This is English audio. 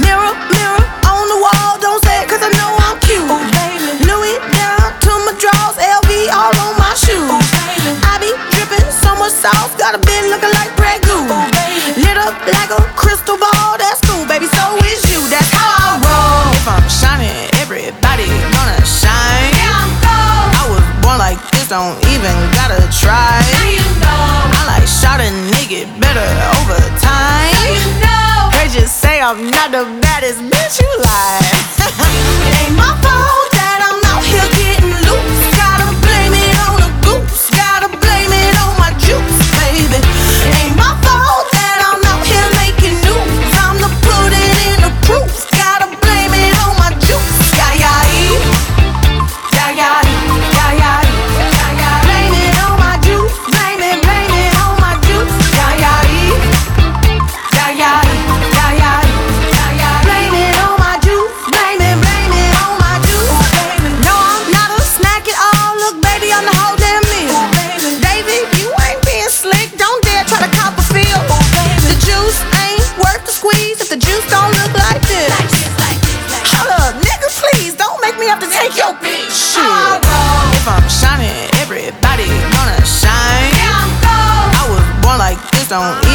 Mirror, mirror on the wall, don't I know I'm cute. Baby. Down to my drawers, LV all on my shoes. Baby. I be dripping so much sauce, got a bed looking like Ragú. Baby. Lit up like a crystal ball, that's cool, baby, so is you, that's how I roll. If I'm shining, everybody gonna shine. I was born like this, don't even gotta try. I like shot a nigga better over time. I'm not the baddest bitch you like. don't